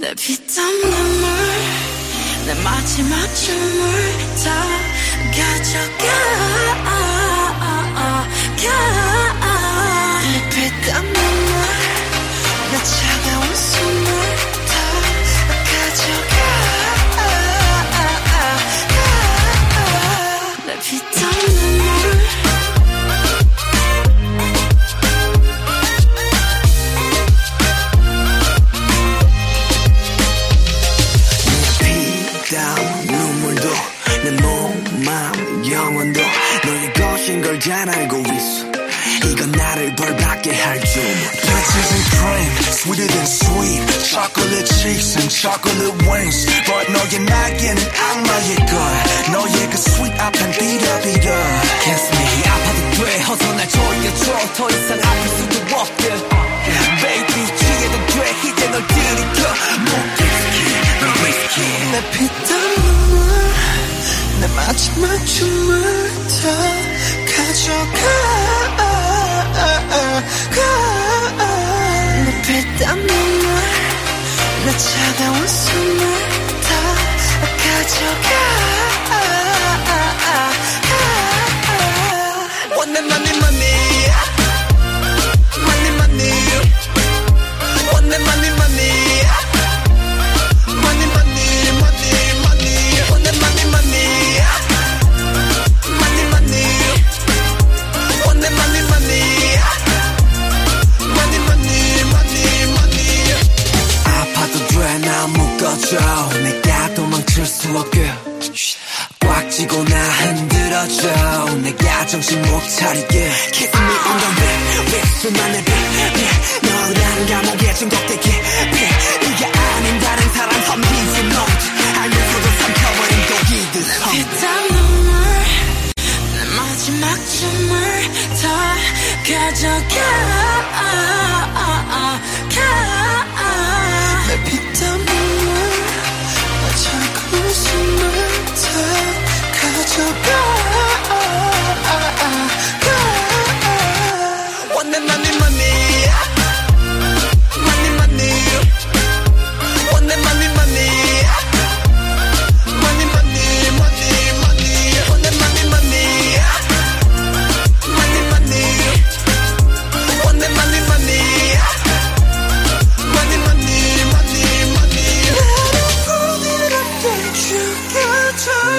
내 피땀 눈물 내 마지막 춤을 다 가져가. 내 피땀 눈물 내 차가운 숨을 다 가져가. 내 피땀 마음, 영혼도 너의 것인 걸 잘 알고 있어 이건 나를 벌받게 할줄 Peaches and cream, sweeter than sweet. Chocolate cheeks and chocolate wings. But 너의 날개는 악마의 걸. 너의 그 sweet 앞엔 비려비려. Kiss me 아파도 돼 어서 날 조여줘 더 이상 마지막 춤을 다 가져가. 내 피땀 눈물 내 차가운 숨을 다 가져가 풀어줘. 내가 도망칠 수 없게. 꽉 쥐고 나 흔들어줘. 내가 정신 못 차리게. Kiss me on the back. 수많은 back 너라는 감옥에 중독되게 back 이게 아닌 다른 사람 선민지 너지 알면서도 삼켜버린 독이들. 피땀 눈물 내 마지막 춤을 다 가져가 money, money. Money, money. Money, money, money. Money, money, money, money. Money, money, money. Money, money. Money, money, money. Money, money, money, money. Girl, did I bet you got time?